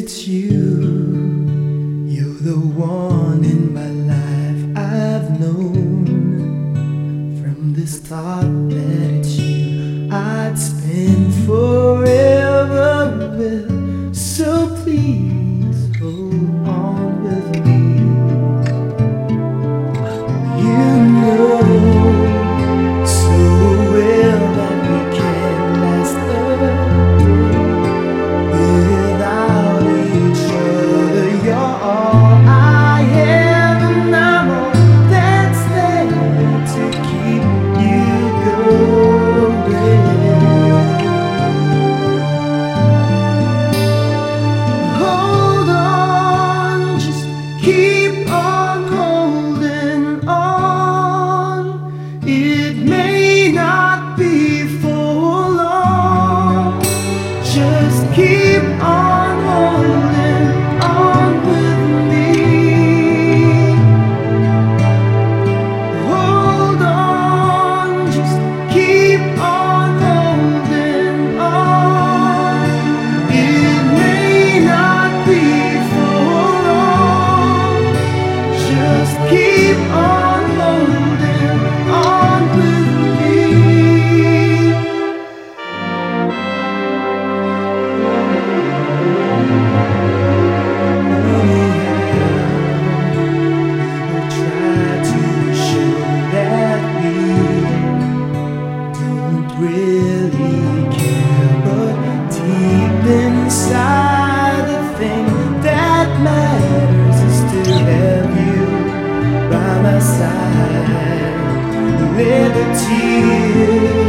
it's you. You're the one in my life I've known. From this thought that it's you, I'd spend forever with. So tears